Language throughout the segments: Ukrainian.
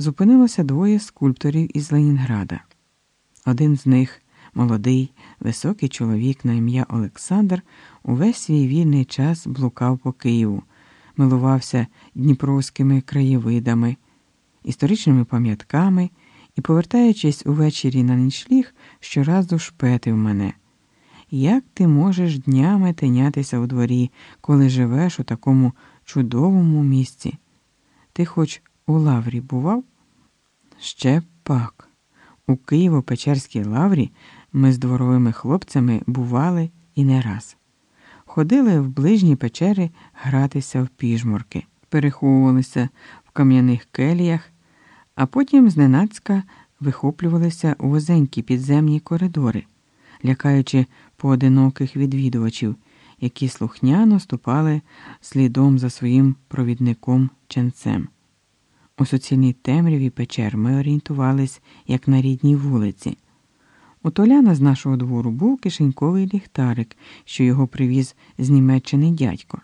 зупинилося двоє скульпторів із Ленінграда. Один з них, молодий, високий чоловік на ім'я Олександр, увесь свій вільний час блукав по Києву, милувався дніпровськими краєвидами, історичними пам'ятками і, повертаючись увечері на нічліг, щоразу шпетив мене. Як ти можеш днями тинятися у дворі, коли живеш у такому чудовому місці? Ти хоч у лаврі бував? Ще пак. У Києво-Печерській лаврі ми з дворовими хлопцями бували і не раз. Ходили в ближні печери гратися в піжмурки, переховувалися в кам'яних келіях, а потім зненацька вихоплювалися у возенькі підземні коридори, лякаючи поодиноких відвідувачів, які слухняно ступали слідом за своїм провідником ченцем. У суцільній темряві печер ми орієнтувались, як на рідній вулиці. У Толяна з нашого двору був кишеньковий ліхтарик, що його привіз з Німеччини дядько.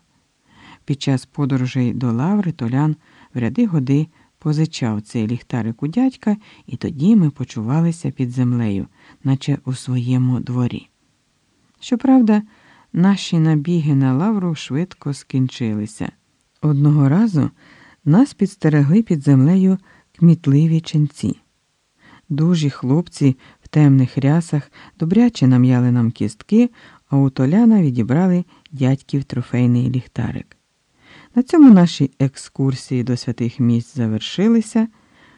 Під час подорожей до Лаври Толян в ряди годи позичав цей ліхтарик у дядька, і тоді ми почувалися під землею, наче у своєму дворі. Щоправда, наші набіги на лавру швидко скінчилися. Одного разу нас підстерегли під землею кмітливі ченці. Дужі хлопці в темних рясах добряче нам'яли нам кістки, а у Толяна відібрали дядьків трофейний ліхтарик. На цьому наші екскурсії до святих місць завершилися,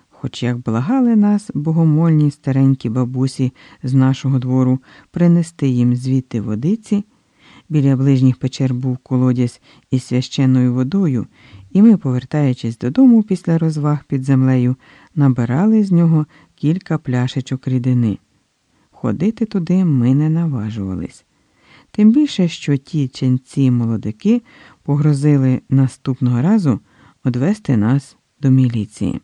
хоч як благали нас богомольні старенькі бабусі з нашого двору принести їм звідти водиці. Біля ближніх печер був колодязь із священною водою, і ми, повертаючись додому після розваг під землею, набирали з нього кілька пляшечок рідини. Ходити туди ми не наважувались. Тим більше, що ті ченці молодики погрозили наступного разу одвести нас до міліції.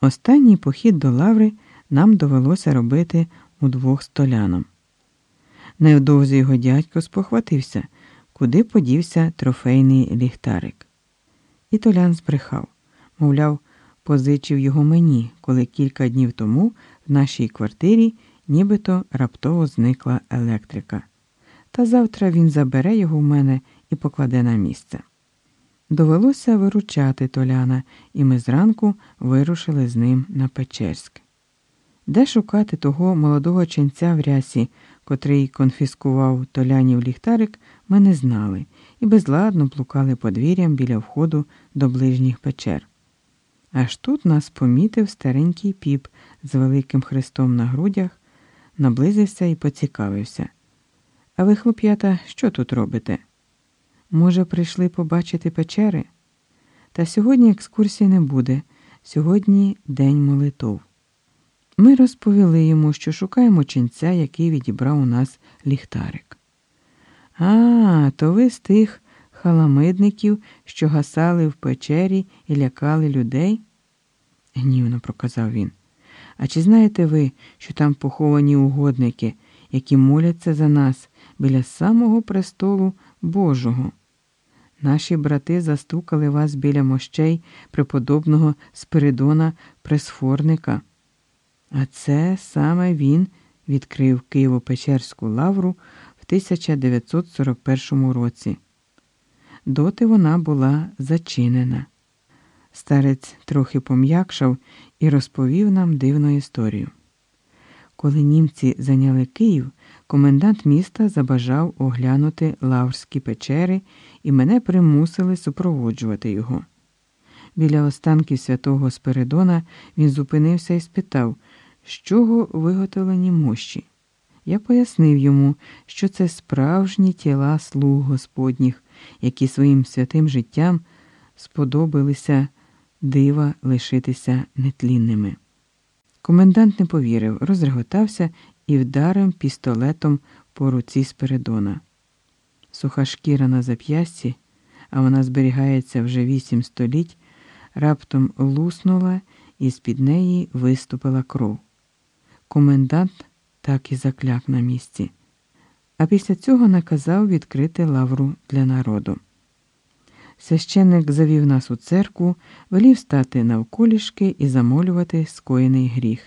Останній похід до лаври нам довелося робити удвох з Толяном. Невдовзі його дядько спохватився, куди подівся трофейний ліхтарик. І Толян збрехав, мовляв, позичив його мені, коли кілька днів тому в нашій квартирі нібито раптово зникла електрика. Та завтра він забере його в мене і покладе на місце. Довелося виручати Толяна, і ми зранку вирушили з ним на Печерськ. Де шукати того молодого ченця в рясі, котрий конфіскував Толянів ліхтарик, ми не знали і безладно плукали подвір'ям біля входу до ближніх печер. Аж тут нас помітив старенький піп з великим хрестом на грудях, наблизився і поцікавився. А ви, хлоп'ята, що тут робите? Може, прийшли побачити печери? Та сьогодні екскурсії не буде, сьогодні день молитов. Ми розповіли йому, що шукаємо ченця, який відібрав у нас ліхтарик. А, то ви з тих халамидників, що гасали в печері і лякали людей? гнівно проказав він. А чи знаєте ви, що там поховані угодники, які моляться за нас біля самого престолу Божого? Наші брати застукали вас біля мощей преподобного Спиридона Пресфорника. А це саме він відкрив Києво-Печерську лавру 1941 році. Доти вона була зачинена. Старець трохи пом'якшав і розповів нам дивну історію. Коли німці зайняли Київ, комендант міста забажав оглянути лаврські печери і мене примусили супроводжувати його. Біля останків святого Спиридона він зупинився і спитав, з чого виготовлені мощі. Я пояснив йому, що це справжні тіла слуг Господніх, які своїм святим життям сподобалися дива лишитися нетлінними. Комендант не повірив, розреготався і вдарив пістолетом по руці Спиридона. Суха шкіра на зап'ясті, а вона зберігається вже вісім століть, раптом луснула і з-під неї виступила кров. Комендант так і закляк на місці, а після цього наказав відкрити лавру для народу. Священник завів нас у церкву, велів стати навколішки і замолювати скоєний гріх.